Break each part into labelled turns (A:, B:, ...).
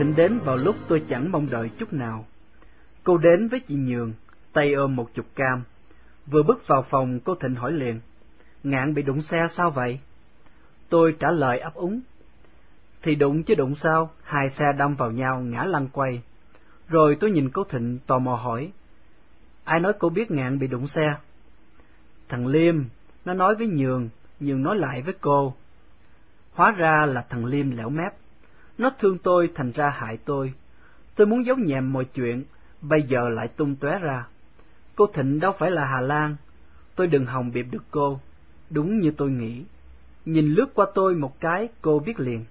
A: Thịnh đến vào lúc tôi chẳng mong đợi chút nào. Cô đến với chị Nhường, tay ôm một chục cam. Vừa bước vào phòng, cô Thịnh hỏi liền, ngạn bị đụng xe sao vậy? Tôi trả lời ấp úng. Thì đụng chứ đụng sao, hai xe đâm vào nhau ngã lăn quay. Rồi tôi nhìn cô Thịnh tò mò hỏi, ai nói cô biết ngạn bị đụng xe? Thằng Liêm, nó nói với Nhường, Nhường nói lại với cô. Hóa ra là thằng Liêm lẻo mép. Nó thương tôi thành ra hại tôi. Tôi muốn giấu nhẹm mọi chuyện, bây giờ lại tung tóe ra. Cô Thịnh đâu phải là Hà Lan. Tôi đừng hòng biệp được cô. Đúng như tôi nghĩ. Nhìn lướt qua tôi một cái, cô biết liền.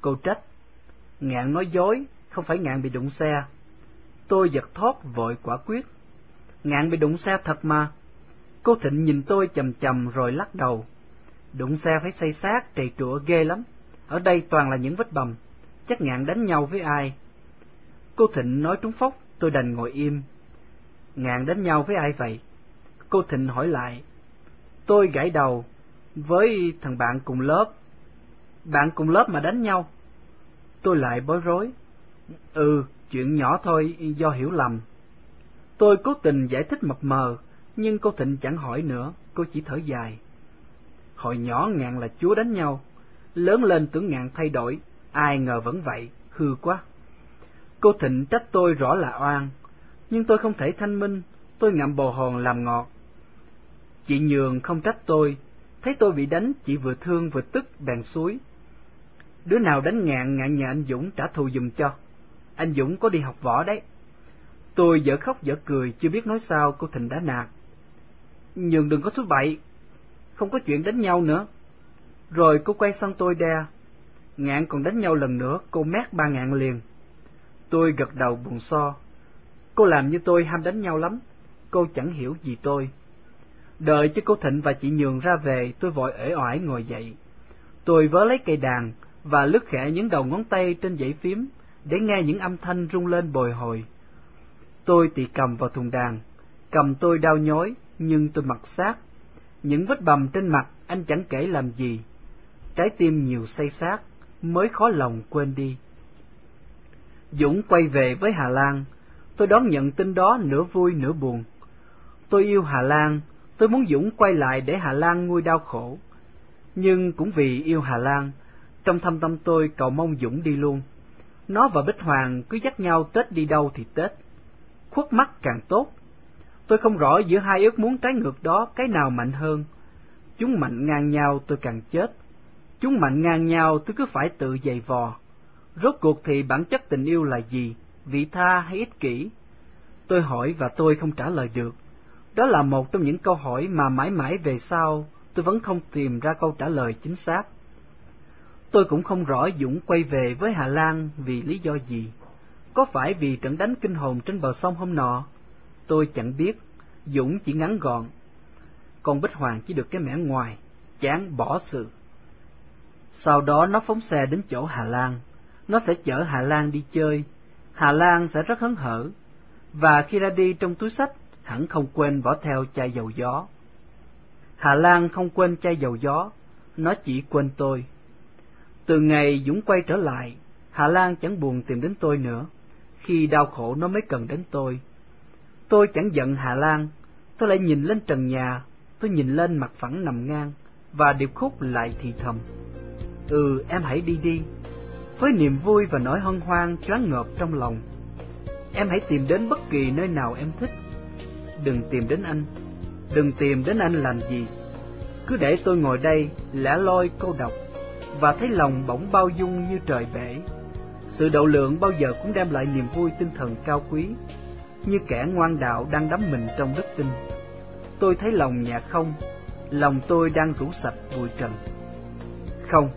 A: Cô trách. Ngạn nói dối, không phải ngạn bị đụng xe. Tôi giật thoát vội quả quyết. Ngạn bị đụng xe thật mà. Cô Thịnh nhìn tôi chầm chầm rồi lắc đầu. Đụng xe phải xây xác, trầy trụa ghê lắm. Ở đây toàn là những vết bầm. Chắc ngạn đánh nhau với ai. Cô Thịnh nói trúng phốc, tôi đành ngồi im. Ngạn đánh nhau với ai vậy? Cô Thịnh hỏi lại. Tôi gãi đầu, với thằng bạn cùng lớp. Bạn cùng lớp mà đánh nhau. Tôi lại bối rối. Ừ, chuyện nhỏ thôi, do hiểu lầm. Tôi cố tình giải thích mập mờ, nhưng cô Thịnh chẳng hỏi nữa, cô chỉ thở dài. Hồi nhỏ ngạn là chúa đánh nhau, lớn lên tưởng ngạn thay đổi, ai ngờ vẫn vậy, hư quá. Cô Thịnh trách tôi rõ là oan, nhưng tôi không thể thanh minh, tôi ngậm bồ hòn làm ngọt. Chị Nhường không trách tôi, thấy tôi bị đánh, chị vừa thương vừa tức bèn suối. Đứa nào đánh ngạn ngạn nhà anh Dũng trả thù dùm cho. Anh Dũng có đi học võ đấy. Tôi dở khóc dở cười, chưa biết nói sao, cô Thịnh đã nạt. Nhường đừng có số bậy, không có chuyện đánh nhau nữa. Rồi cô quay sang tôi đe, ngạn còn đánh nhau lần nữa, cô mét ba ngạn liền. Tôi gật đầu buồn so. Cô làm như tôi ham đánh nhau lắm, cô chẳng hiểu gì tôi. Đợi cho cô Thịnh và chị Nhường ra về, tôi vội ể oải ngồi dậy. Tôi vớ lấy cây đàn và lướt khẽ những đầu ngón tay trên dãy phím để nghe những âm thanh rung lên bồi hồi. Tôi tị cầm vào thùng đàn, cầm tôi đau nhói, nhưng tôi mặc sát. Những vết bầm trên mặt anh chẳng kể làm gì. Trái tim nhiều say sát, mới khó lòng quên đi. Dũng quay về với Hà Lan, tôi đón nhận tin đó nửa vui nửa buồn. Tôi yêu Hà Lan, tôi muốn Dũng quay lại để Hà Lan nguôi đau khổ. Nhưng cũng vì yêu Hà Lan, trong thâm tâm tôi cầu mong Dũng đi luôn. Nó và Bích Hoàng cứ dắt nhau Tết đi đâu thì Tết. Khuất mắt càng tốt. Tôi không rõ giữa hai ước muốn trái ngược đó cái nào mạnh hơn. Chúng mạnh ngang nhau tôi càng chết. Chúng mạnh ngang nhau tôi cứ phải tự dày vò. Rốt cuộc thì bản chất tình yêu là gì? Vị tha hay ích kỷ? Tôi hỏi và tôi không trả lời được. Đó là một trong những câu hỏi mà mãi mãi về sau tôi vẫn không tìm ra câu trả lời chính xác. Tôi cũng không rõ Dũng quay về với Hà Lan vì lý do gì. Có phải vì trận đánh kinh hồn trên bờ sông hôm nọ? Tôi chẳng biết, Dũng chỉ ngắn gọn. Còn Bích Hoàng chỉ được cái mẻ ngoài, chán bỏ sự. Sau đó nó phóng xe đến chỗ Hà Lan. Nó sẽ chở Hà Lan đi chơi. Hà Lan sẽ rất hấn hở. Và khi ra đi trong túi sách, hẳn không quên bỏ theo chai dầu gió. Hà Lan không quên chai dầu gió, nó chỉ quên tôi. Từ ngày Dũng quay trở lại, Hà Lan chẳng buồn tìm đến tôi nữa. Khi đau khổ nó mới cần đến tôi. Tôi chẳng giận Hà Lan, tôi lại nhìn lên trần nhà, tôi nhìn lên mặt phẳng nằm ngang, và điệp khúc lại thì thầm. Ừ, em hãy đi đi, với niềm vui và nỗi hân hoan choáng ngợp trong lòng. Em hãy tìm đến bất kỳ nơi nào em thích. Đừng tìm đến anh, đừng tìm đến anh làm gì. Cứ để tôi ngồi đây, lẻ loi câu độc, và thấy lòng bỗng bao dung như trời bể. Sự độ lượng bao giờ cũng đem lại niềm vui tinh thần cao quý, như kẻ ngoan đạo đang đắm mình trong đức tin. Tôi thấy lòng nhà không, lòng tôi đang rủ sạch bụi trần. Không,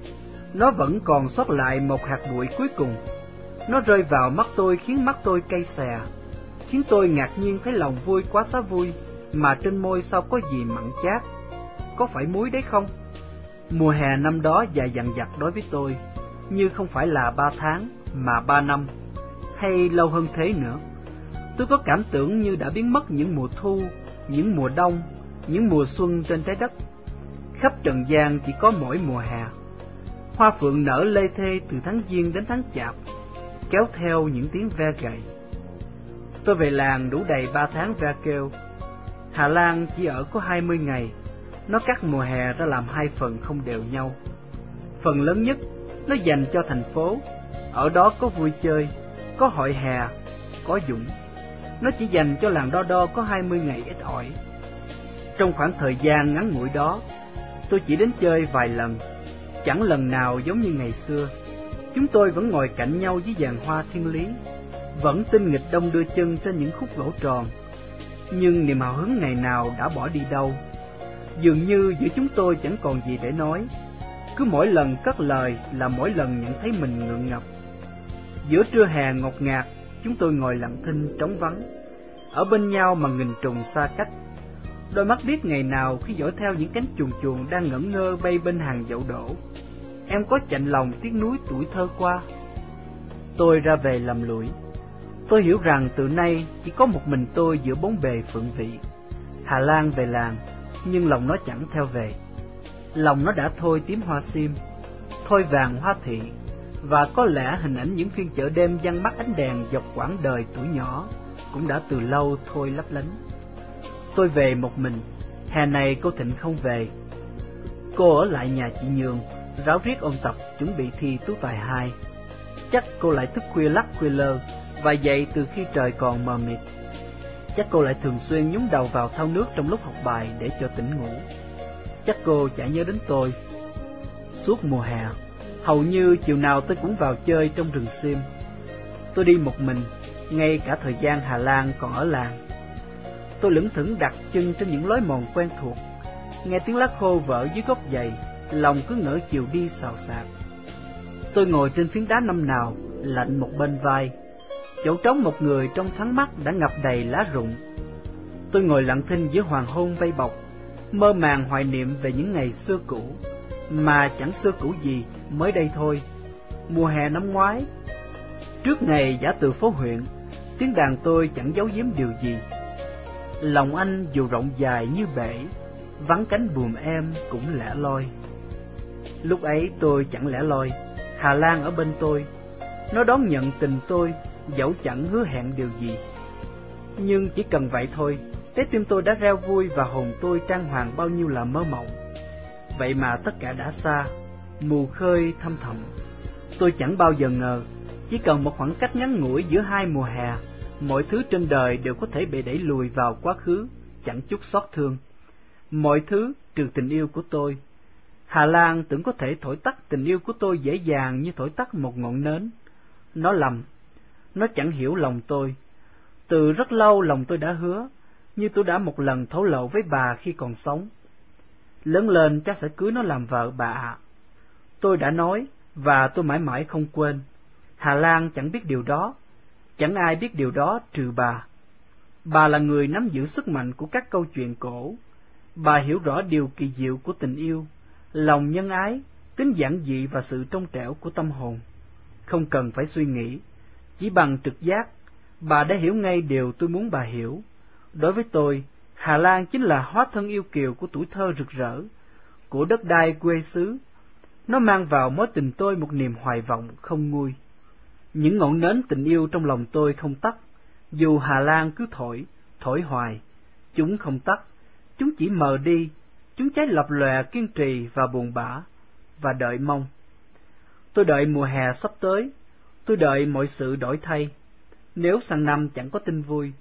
A: nó vẫn còn sót lại một hạt bụi cuối cùng. Nó rơi vào mắt tôi khiến mắt tôi cay xè, khiến tôi ngạc nhiên thấy lòng vui quá xá vui, mà trên môi sao có gì mặn chát. Có phải muối đấy không? Mùa hè năm đó dài dằng dặc đối với tôi, như không phải là ba tháng, mà ba năm, hay lâu hơn thế nữa. Tôi có cảm tưởng như đã biến mất những mùa thu, những mùa đông, những mùa xuân trên trái đất. Khắp trần gian chỉ có mỗi mùa hè. Hoa phượng nở lê thê từ tháng Giêng đến tháng Chạp. kéo theo những tiếng ve gậy. Tôi về làng đủ đầy ba tháng ve kêu. Hà Lan chỉ ở có hai mươi ngày, nó cắt mùa hè ra làm hai phần không đều nhau. Phần lớn nhất nó dành cho thành phố, ở đó có vui chơi, có hội hè, có dũng. Nó chỉ dành cho làng đo đo có hai mươi ngày ít ỏi. Trong khoảng thời gian ngắn ngủi đó, tôi chỉ đến chơi vài lần, chẳng lần nào giống như ngày xưa. Chúng tôi vẫn ngồi cạnh nhau dưới giàn hoa thiên lý, vẫn tinh nghịch đông đưa chân trên những khúc gỗ tròn. Nhưng niềm hào hứng ngày nào đã bỏ đi đâu. Dường như giữa chúng tôi chẳng còn gì để nói. Cứ mỗi lần cất lời là mỗi lần nhận thấy mình ngượng ngập. Giữa trưa hè ngột ngạt, chúng tôi ngồi lặng thinh trống vắng, ở bên nhau mà nghìn trùng xa cách. Đôi mắt biết ngày nào khi dõi theo những cánh chuồn chuồn đang ngẩn ngơ bay bên hàng dậu đổ. Em có chạnh lòng tiếc núi tuổi thơ qua. Tôi ra về làm lũi. Tôi hiểu rằng từ nay chỉ có một mình tôi giữa bốn bề phượng vị. Hà Lan về làng, nhưng lòng nó chẳng theo về. Lòng nó đã thôi tím hoa sim, thôi vàng hoa thị, và có lẽ hình ảnh những phiên chợ đêm dăng mắt ánh đèn dọc quãng đời tuổi nhỏ cũng đã từ lâu thôi lấp lánh. Tôi về một mình, hè này cô Thịnh không về. Cô ở lại nhà chị Nhường, ráo riết ôn tập chuẩn bị thi tú tài hai. Chắc cô lại thức khuya lắc khuya lơ và dậy từ khi trời còn mờ mịt. Chắc cô lại thường xuyên nhúng đầu vào thao nước trong lúc học bài để cho tỉnh ngủ. Chắc cô chả nhớ đến tôi. Suốt mùa hè, hầu như chiều nào tôi cũng vào chơi trong rừng sim. Tôi đi một mình, ngay cả thời gian Hà Lan còn ở làng. Tôi lững thững đặt chân trên những lối mòn quen thuộc, nghe tiếng lá khô vỡ dưới gốc giày, lòng cứ ngỡ chiều đi xào xạc. Tôi ngồi trên phiến đá năm nào, lạnh một bên vai, chỗ trống một người trong thoáng mắt đã ngập đầy lá rụng. Tôi ngồi lặng thinh giữa hoàng hôn vây bọc, mơ màng hoài niệm về những ngày xưa cũ, mà chẳng xưa cũ gì, mới đây thôi. Mùa hè năm ngoái, trước ngày giả từ phố huyện, tiếng đàn tôi chẳng giấu giếm điều gì. Lòng anh dù rộng dài như bể, vắng cánh buồm em cũng lẻ loi. Lúc ấy tôi chẳng lẻ loi, Hà Lan ở bên tôi, nó đón nhận tình tôi, dẫu chẳng hứa hẹn điều gì. Nhưng chỉ cần vậy thôi, trái tim tôi đã reo vui và hồn tôi trang hoàng bao nhiêu là mơ mộng. Vậy mà tất cả đã xa, mù khơi thâm thầm Tôi chẳng bao giờ ngờ, chỉ cần một khoảng cách ngắn ngủi giữa hai mùa hè, mọi thứ trên đời đều có thể bị đẩy lùi vào quá khứ, chẳng chút xót thương. Mọi thứ trừ tình yêu của tôi. Hà Lan tưởng có thể thổi tắt tình yêu của tôi dễ dàng như thổi tắt một ngọn nến. Nó lầm, nó chẳng hiểu lòng tôi. Từ rất lâu lòng tôi đã hứa, như tôi đã một lần thấu lộ với bà khi còn sống. Lớn lên chắc sẽ cưới nó làm vợ bà ạ. Tôi đã nói, và tôi mãi mãi không quên. Hà Lan chẳng biết điều đó, chẳng ai biết điều đó trừ bà. Bà là người nắm giữ sức mạnh của các câu chuyện cổ. Bà hiểu rõ điều kỳ diệu của tình yêu, lòng nhân ái, tính giản dị và sự trong trẻo của tâm hồn. Không cần phải suy nghĩ, chỉ bằng trực giác, bà đã hiểu ngay điều tôi muốn bà hiểu. Đối với tôi, Hà Lan chính là hóa thân yêu kiều của tuổi thơ rực rỡ, của đất đai quê xứ. Nó mang vào mối tình tôi một niềm hoài vọng không nguôi. Những ngọn nến tình yêu trong lòng tôi không tắt, dù Hà Lan cứ thổi, thổi hoài, chúng không tắt, chúng chỉ mờ đi, chúng cháy lập lòe kiên trì và buồn bã, và đợi mong. Tôi đợi mùa hè sắp tới, tôi đợi mọi sự đổi thay. Nếu sang năm chẳng có tin vui,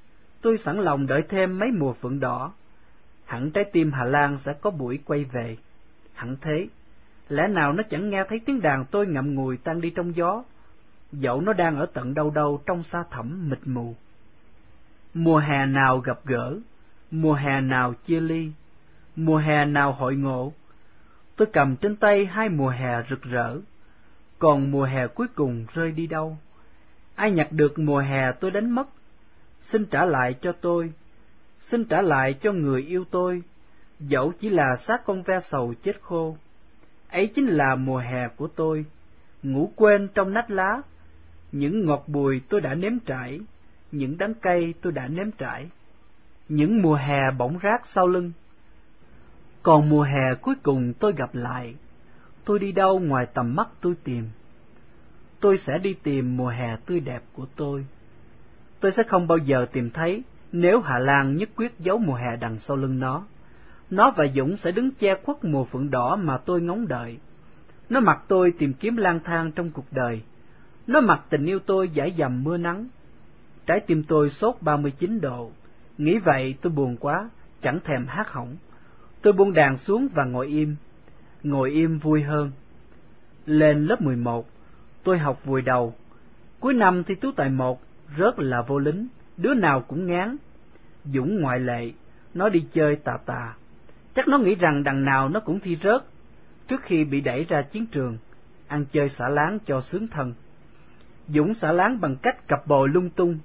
A: tôi sẵn lòng đợi thêm mấy mùa phượng đỏ. Hẳn trái tim Hà Lan sẽ có buổi quay về. Hẳn thế, lẽ nào nó chẳng nghe thấy tiếng đàn tôi ngậm ngùi tan đi trong gió, dẫu nó đang ở tận đâu đâu trong xa thẳm mịt mù. Mùa hè nào gặp gỡ, mùa hè nào chia ly, mùa hè nào hội ngộ. Tôi cầm trên tay hai mùa hè rực rỡ, còn mùa hè cuối cùng rơi đi đâu? Ai nhặt được mùa hè tôi đánh mất? Xin trả lại cho tôi, xin trả lại cho người yêu tôi, dẫu chỉ là xác con ve sầu chết khô. Ấy chính là mùa hè của tôi, ngủ quên trong nách lá, những ngọt bùi tôi đã nếm trải, những đắng cay tôi đã nếm trải, những mùa hè bỗng rác sau lưng. Còn mùa hè cuối cùng tôi gặp lại, tôi đi đâu ngoài tầm mắt tôi tìm. tôi sẽ đi tìm mùa hè tươi đẹp của tôi. Tôi sẽ không bao giờ tìm thấy nếu Hà Lan nhất quyết giấu mùa hè đằng sau lưng nó. Nó và Dũng sẽ đứng che khuất mùa phượng đỏ mà tôi ngóng đợi. Nó mặc tôi tìm kiếm lang thang trong cuộc đời. Nó mặc tình yêu tôi giải dầm mưa nắng. Trái tim tôi sốt 39 độ. Nghĩ vậy tôi buồn quá, chẳng thèm hát hỏng. Tôi buông đàn xuống và ngồi im. Ngồi im vui hơn. Lên lớp 11, tôi học vùi đầu. Cuối năm thi tú tài một, rớt là vô lính, đứa nào cũng ngán. Dũng ngoại lệ, nó đi chơi tà tà. Chắc nó nghĩ rằng đằng nào nó cũng thi rớt, trước khi bị đẩy ra chiến trường, ăn chơi xả láng cho sướng thân. Dũng xả láng bằng cách cặp bồ lung tung,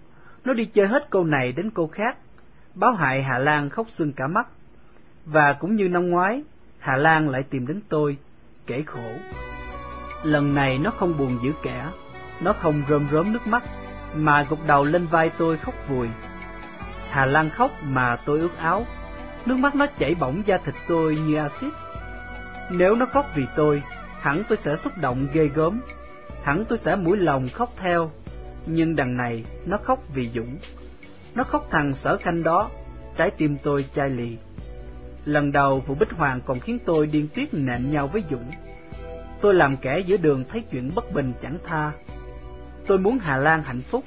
A: nó đi chơi hết cô này đến cô khác, báo hại Hà Lan khóc sưng cả mắt. Và cũng như năm ngoái, Hà Lan lại tìm đến tôi, kể khổ. Lần này nó không buồn dữ kẻ, nó không rơm rớm nước mắt, mà gục đầu lên vai tôi khóc vùi. Hà Lan khóc mà tôi ướt áo, nước mắt nó chảy bỏng da thịt tôi như axit. Nếu nó khóc vì tôi, hẳn tôi sẽ xúc động ghê gớm, hẳn tôi sẽ mũi lòng khóc theo, nhưng đằng này nó khóc vì Dũng. Nó khóc thằng sở khanh đó, trái tim tôi chai lì. Lần đầu vụ Bích Hoàng còn khiến tôi điên tiết nện nhau với Dũng. Tôi làm kẻ giữa đường thấy chuyện bất bình chẳng tha. Tôi muốn Hà Lan hạnh phúc,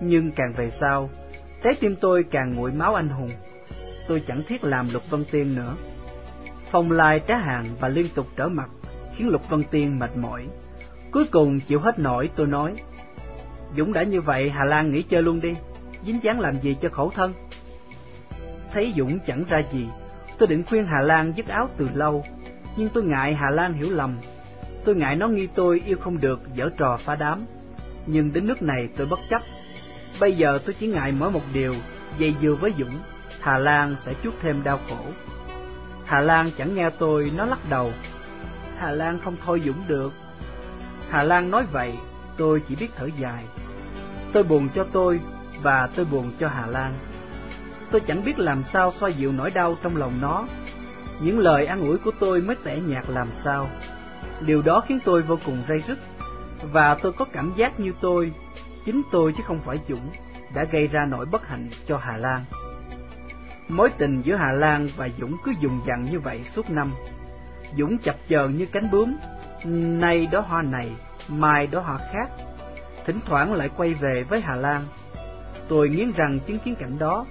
A: nhưng càng về sau, trái tim tôi càng nguội máu anh hùng. Tôi chẳng thiết làm Lục Vân Tiên nữa. Phong lai trái hàng và liên tục trở mặt, khiến Lục Vân Tiên mệt mỏi. Cuối cùng chịu hết nổi tôi nói, Dũng đã như vậy Hà Lan nghỉ chơi luôn đi, dính dáng làm gì cho khổ thân. Thấy Dũng chẳng ra gì, tôi định khuyên Hà Lan dứt áo từ lâu, nhưng tôi ngại Hà Lan hiểu lầm. Tôi ngại nó nghi tôi yêu không được, dở trò phá đám. Nhưng đến nước này tôi bất chấp. Bây giờ tôi chỉ ngại mỗi một điều, dây dưa với Dũng, Hà Lan sẽ chút thêm đau khổ. Hà Lan chẳng nghe tôi, nó lắc đầu. Hà Lan không thôi Dũng được. Hà Lan nói vậy, tôi chỉ biết thở dài. Tôi buồn cho tôi, và tôi buồn cho Hà Lan. Tôi chẳng biết làm sao xoa dịu nỗi đau trong lòng nó. Những lời an ủi của tôi mới tẻ nhạt làm sao. Điều đó khiến tôi vô cùng ray rứt, và tôi có cảm giác như tôi, chính tôi chứ không phải Dũng, đã gây ra nỗi bất hạnh cho Hà Lan. Mối tình giữa Hà Lan và Dũng cứ dùng dằn như vậy suốt năm. Dũng chập chờn như cánh bướm, nay đó hoa này, mai đó hoa khác. Thỉnh thoảng lại quay về với Hà Lan. Tôi nghiến rằng chứng kiến cảnh đó,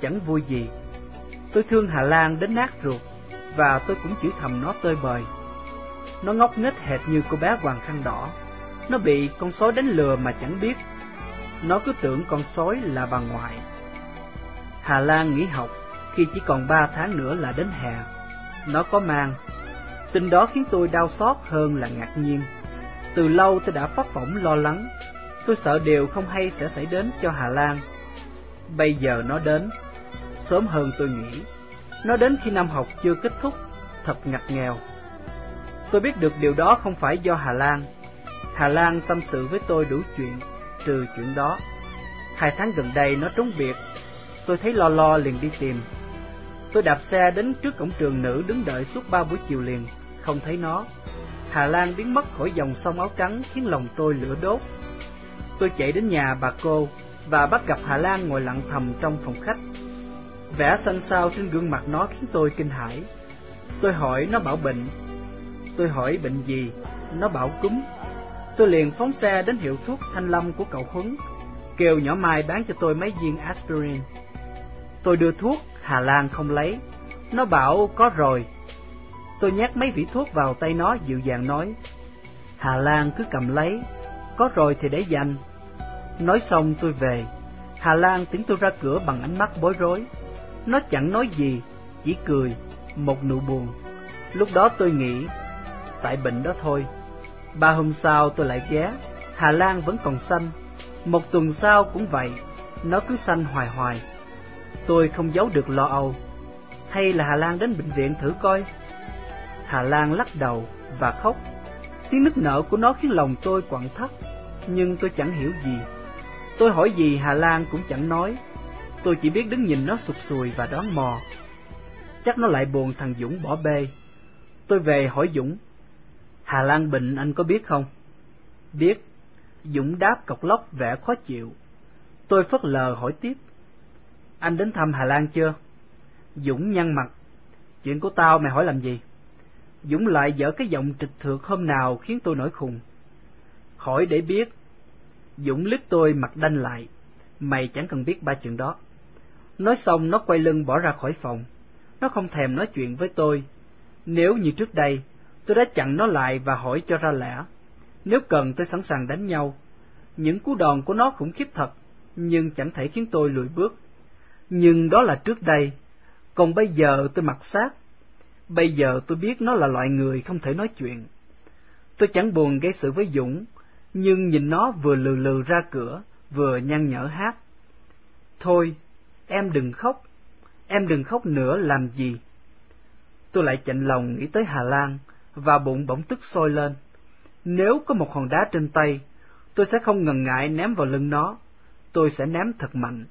A: chẳng vui gì. Tôi thương Hà Lan đến nát ruột, và tôi cũng chửi thầm nó tơi bời. Nó ngốc nghếch hệt như cô bé hoàng khăn đỏ. Nó bị con sói đánh lừa mà chẳng biết. Nó cứ tưởng con sói là bà ngoại. Hà Lan nghỉ học khi chỉ còn ba tháng nữa là đến hè. Nó có mang. Tin đó khiến tôi đau xót hơn là ngạc nhiên. Từ lâu tôi đã phát phỏng lo lắng. Tôi sợ điều không hay sẽ xảy đến cho Hà Lan. Bây giờ nó đến. Sớm hơn tôi nghĩ. Nó đến khi năm học chưa kết thúc, thật ngặt nghèo. Tôi biết được điều đó không phải do Hà Lan. Hà Lan tâm sự với tôi đủ chuyện, trừ chuyện đó. Hai tháng gần đây nó trốn biệt, tôi thấy lo lo liền đi tìm. Tôi đạp xe đến trước cổng trường nữ đứng đợi suốt ba buổi chiều liền, không thấy nó. Hà Lan biến mất khỏi dòng sông áo trắng khiến lòng tôi lửa đốt. Tôi chạy đến nhà bà cô và bắt gặp Hà Lan ngồi lặng thầm trong phòng khách. Vẻ xanh xao trên gương mặt nó khiến tôi kinh hãi. Tôi hỏi nó bảo bệnh. Tôi hỏi bệnh gì? Nó bảo cúm. Tôi liền phóng xe đến hiệu thuốc thanh lâm của cậu Huấn, kêu nhỏ Mai bán cho tôi mấy viên aspirin. Tôi đưa thuốc, Hà Lan không lấy. Nó bảo có rồi. Tôi nhét mấy vỉ thuốc vào tay nó dịu dàng nói. Hà Lan cứ cầm lấy, có rồi thì để dành. Nói xong tôi về. Hà Lan tiến tôi ra cửa bằng ánh mắt bối rối. Nó chẳng nói gì, chỉ cười, một nụ buồn. Lúc đó tôi nghĩ, tại bệnh đó thôi. Ba hôm sau tôi lại ghé, Hà Lan vẫn còn xanh. Một tuần sau cũng vậy, nó cứ xanh hoài hoài. Tôi không giấu được lo âu. Hay là Hà Lan đến bệnh viện thử coi? Hà Lan lắc đầu và khóc. Tiếng nức nở của nó khiến lòng tôi quặn thắt, nhưng tôi chẳng hiểu gì. Tôi hỏi gì Hà Lan cũng chẳng nói. Tôi chỉ biết đứng nhìn nó sụt sùi và đoán mò. Chắc nó lại buồn thằng Dũng bỏ bê. Tôi về hỏi Dũng. Hà Lan bệnh anh có biết không? Biết. Dũng đáp cọc lóc vẻ khó chịu. Tôi phớt lờ hỏi tiếp. Anh đến thăm Hà Lan chưa? Dũng nhăn mặt. Chuyện của tao mày hỏi làm gì? Dũng lại dở cái giọng trịch thượng hôm nào khiến tôi nổi khùng. Hỏi để biết. Dũng liếc tôi mặt đanh lại. Mày chẳng cần biết ba chuyện đó. Nói xong nó quay lưng bỏ ra khỏi phòng. Nó không thèm nói chuyện với tôi. Nếu như trước đây, tôi đã chặn nó lại và hỏi cho ra lẽ. Nếu cần tôi sẵn sàng đánh nhau. Những cú đòn của nó khủng khiếp thật, nhưng chẳng thể khiến tôi lùi bước. Nhưng đó là trước đây, còn bây giờ tôi mặc xác. Bây giờ tôi biết nó là loại người không thể nói chuyện. Tôi chẳng buồn gây sự với Dũng, nhưng nhìn nó vừa lừ lừ ra cửa, vừa nhăn nhở hát. Thôi, em đừng khóc, em đừng khóc nữa làm gì. Tôi lại chạnh lòng nghĩ tới Hà Lan, và bụng bỗng tức sôi lên. Nếu có một hòn đá trên tay, tôi sẽ không ngần ngại ném vào lưng nó, tôi sẽ ném thật mạnh.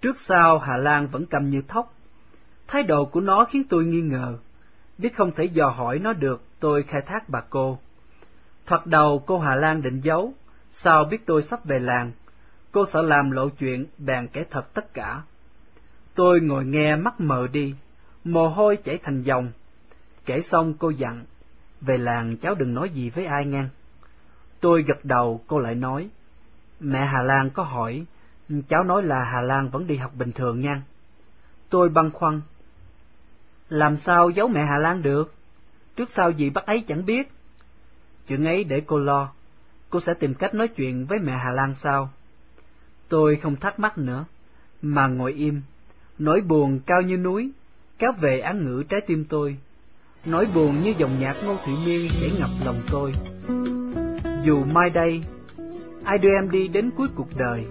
A: Trước sau Hà Lan vẫn cầm như thóc. Thái độ của nó khiến tôi nghi ngờ. Biết không thể dò hỏi nó được, tôi khai thác bà cô. Thoạt đầu cô Hà Lan định giấu, sao biết tôi sắp về làng. Cô sợ làm lộ chuyện, bèn kể thật tất cả. Tôi ngồi nghe mắt mờ đi, mồ hôi chảy thành dòng. Kể xong cô dặn, về làng cháu đừng nói gì với ai ngang. Tôi gật đầu, cô lại nói, mẹ Hà Lan có hỏi, cháu nói là Hà Lan vẫn đi học bình thường nha. Tôi băn khoăn, làm sao giấu mẹ Hà Lan được? Trước sau gì bác ấy chẳng biết. Chuyện ấy để cô lo, cô sẽ tìm cách nói chuyện với mẹ Hà Lan sao? Tôi không thắc mắc nữa, mà ngồi im, nỗi buồn cao như núi, kéo về án ngữ trái tim tôi. Nỗi buồn như dòng nhạc Ngô Thụy Miên chảy ngập lòng tôi. Dù mai đây, ai đưa em đi đến cuối cuộc đời,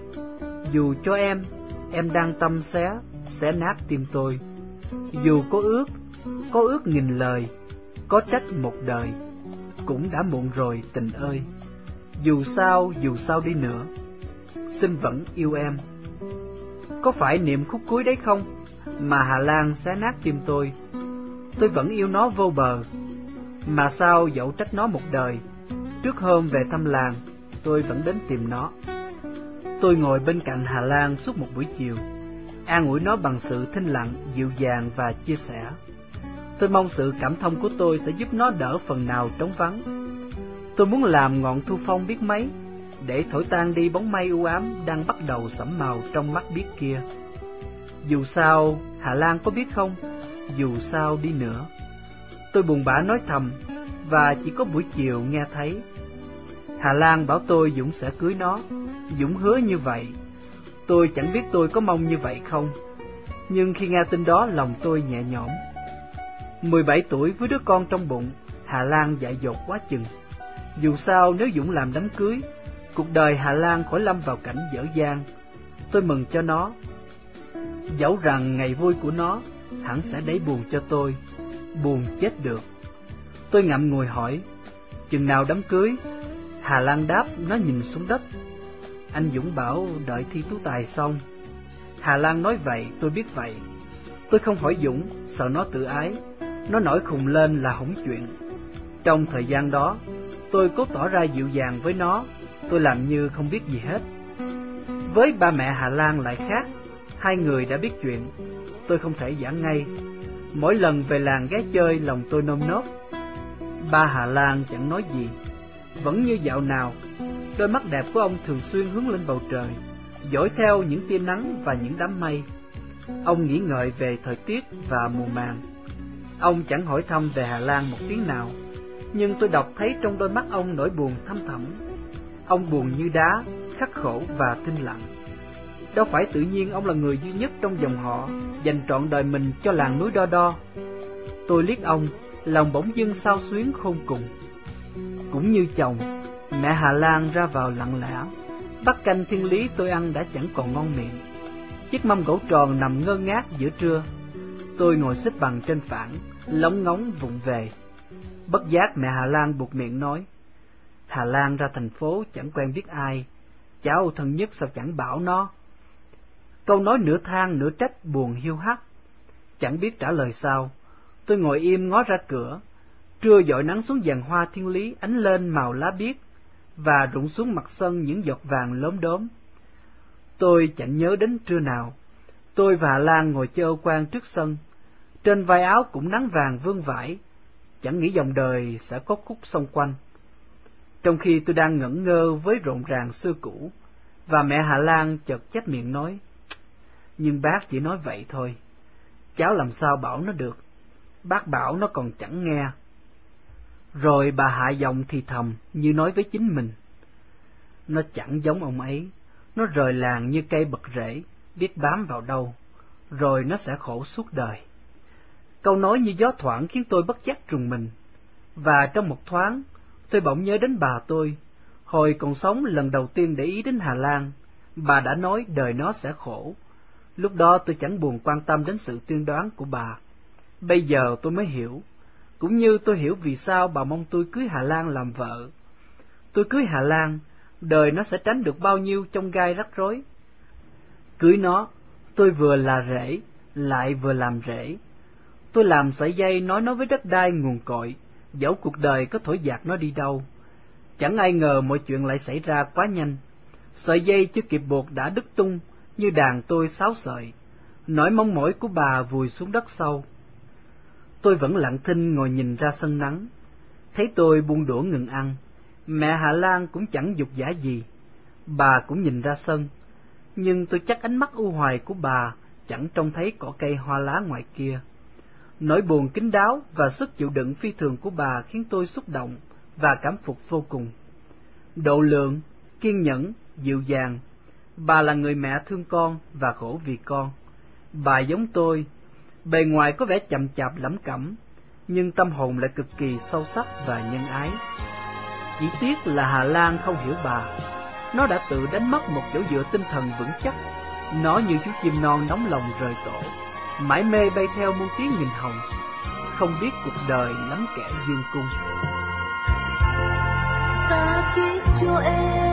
A: dù cho em, em đang tâm xé, xé nát tim tôi. Dù có ước, có ước nghìn lời, có trách một đời, cũng đã muộn rồi tình ơi. Dù sao, dù sao đi nữa, xin vẫn yêu em. Có phải niệm khúc cuối đấy không, mà Hà Lan xé nát tim tôi? Tôi vẫn yêu nó vô bờ, mà sao dẫu trách nó một đời, trước hôm về thăm làng, tôi vẫn đến tìm nó. Tôi ngồi bên cạnh Hà Lan suốt một buổi chiều, an ủi nó bằng sự thinh lặng, dịu dàng và chia sẻ. Tôi mong sự cảm thông của tôi sẽ giúp nó đỡ phần nào trống vắng. Tôi muốn làm ngọn thu phong biết mấy, để thổi tan đi bóng mây u ám đang bắt đầu sẫm màu trong mắt biết kia. Dù sao, Hà Lan có biết không, dù sao đi nữa. Tôi buồn bã nói thầm, và chỉ có buổi chiều nghe thấy. Hà Lan bảo tôi Dũng sẽ cưới nó, Dũng hứa như vậy. Tôi chẳng biết tôi có mong như vậy không, nhưng khi nghe tin đó lòng tôi nhẹ nhõm. 17 tuổi với đứa con trong bụng, Hà Lan dại dột quá chừng. Dù sao nếu Dũng làm đám cưới, cuộc đời Hà Lan khỏi lâm vào cảnh dở dang. Tôi mừng cho nó. Dẫu rằng ngày vui của nó hẳn sẽ đẩy buồn cho tôi, buồn chết được. Tôi ngậm ngùi hỏi, chừng nào đám cưới? Hà Lan đáp, nó nhìn xuống đất. Anh Dũng bảo đợi thi tú tài xong. Hà Lan nói vậy, tôi biết vậy. Tôi không hỏi Dũng, sợ nó tự ái. Nó nổi khùng lên là hỏng chuyện. Trong thời gian đó, tôi cố tỏ ra dịu dàng với nó, tôi làm như không biết gì hết. Với ba mẹ Hà Lan lại khác, hai người đã biết chuyện, tôi không thể giảng ngay. Mỗi lần về làng ghé chơi lòng tôi nôm nốt. Ba Hà Lan chẳng nói gì, vẫn như dạo nào, đôi mắt đẹp của ông thường xuyên hướng lên bầu trời, dõi theo những tia nắng và những đám mây. Ông nghĩ ngợi về thời tiết và mùa màng. Ông chẳng hỏi thăm về Hà Lan một tiếng nào, nhưng tôi đọc thấy trong đôi mắt ông nỗi buồn thâm thẳm. Ông buồn như đá, khắc khổ và tinh lặng. Đâu phải tự nhiên ông là người duy nhất trong dòng họ dành trọn đời mình cho làng núi đo đo. Tôi liếc ông, lòng bỗng dưng sao xuyến khôn cùng. Cũng như chồng, mẹ Hà Lan ra vào lặng lẽ, bắt canh thiên lý tôi ăn đã chẳng còn ngon miệng. Chiếc mâm gỗ tròn nằm ngơ ngác giữa trưa. Tôi ngồi xếp bằng trên phản, lóng ngóng vụng về. Bất giác mẹ Hà Lan buộc miệng nói, Hà Lan ra thành phố chẳng quen biết ai, cháu thân nhất sao chẳng bảo nó. Câu nói nửa than nửa trách buồn hiu hắt, chẳng biết trả lời sao. Tôi ngồi im ngó ra cửa, trưa dội nắng xuống dàn hoa thiên lý ánh lên màu lá biếc, và rụng xuống mặt sân những giọt vàng lốm đốm. Tôi chẳng nhớ đến trưa nào, tôi và Lan ngồi chơi quan trước sân, trên vai áo cũng nắng vàng vương vãi, chẳng nghĩ dòng đời sẽ có khúc xung quanh. Trong khi tôi đang ngẩn ngơ với rộn ràng xưa cũ, và mẹ Hà Lan chợt chép miệng nói, nhưng bác chỉ nói vậy thôi, cháu làm sao bảo nó được, bác bảo nó còn chẳng nghe. Rồi bà hạ giọng thì thầm như nói với chính mình. Nó chẳng giống ông ấy, nó rời làng như cây bật rễ, biết bám vào đâu, rồi nó sẽ khổ suốt đời. Câu nói như gió thoảng khiến tôi bất giác trùng mình, và trong một thoáng, tôi bỗng nhớ đến bà tôi. Hồi còn sống lần đầu tiên để ý đến Hà Lan, bà đã nói đời nó sẽ khổ. Lúc đó tôi chẳng buồn quan tâm đến sự tuyên đoán của bà. Bây giờ tôi mới hiểu, cũng như tôi hiểu vì sao bà mong tôi cưới Hà Lan làm vợ. Tôi cưới Hà Lan, đời nó sẽ tránh được bao nhiêu trong gai rắc rối. Cưới nó, tôi vừa là rễ, lại vừa làm rễ. Tôi làm sợi dây nói nó với đất đai nguồn cội, dẫu cuộc đời có thổi giạt nó đi đâu. Chẳng ai ngờ mọi chuyện lại xảy ra quá nhanh. Sợi dây chưa kịp buộc đã đứt tung, như đàn tôi sáo sợi. Nỗi mong mỏi của bà vùi xuống đất sâu. Tôi vẫn lặng thinh ngồi nhìn ra sân nắng. Thấy tôi buông đũa ngừng ăn, mẹ Hà Lan cũng chẳng dục giả gì. Bà cũng nhìn ra sân, nhưng tôi chắc ánh mắt u hoài của bà chẳng trông thấy cỏ cây hoa lá ngoài kia. Nỗi buồn kín đáo và sức chịu đựng phi thường của bà khiến tôi xúc động và cảm phục vô cùng. Độ lượng, kiên nhẫn, dịu dàng, bà là người mẹ thương con và khổ vì con. Bà giống tôi, bề ngoài có vẻ chậm chạp lẩm cẩm, nhưng tâm hồn lại cực kỳ sâu sắc và nhân ái. Chỉ tiếc là Hà Lan không hiểu bà, nó đã tự đánh mất một chỗ dựa tinh thần vững chắc, nó như chú chim non nóng lòng rời tổ, mãi mê bay theo muôn tiếng nghìn hồng, không biết cuộc đời lắm kẻ duyên cung. Ta kiếp cho em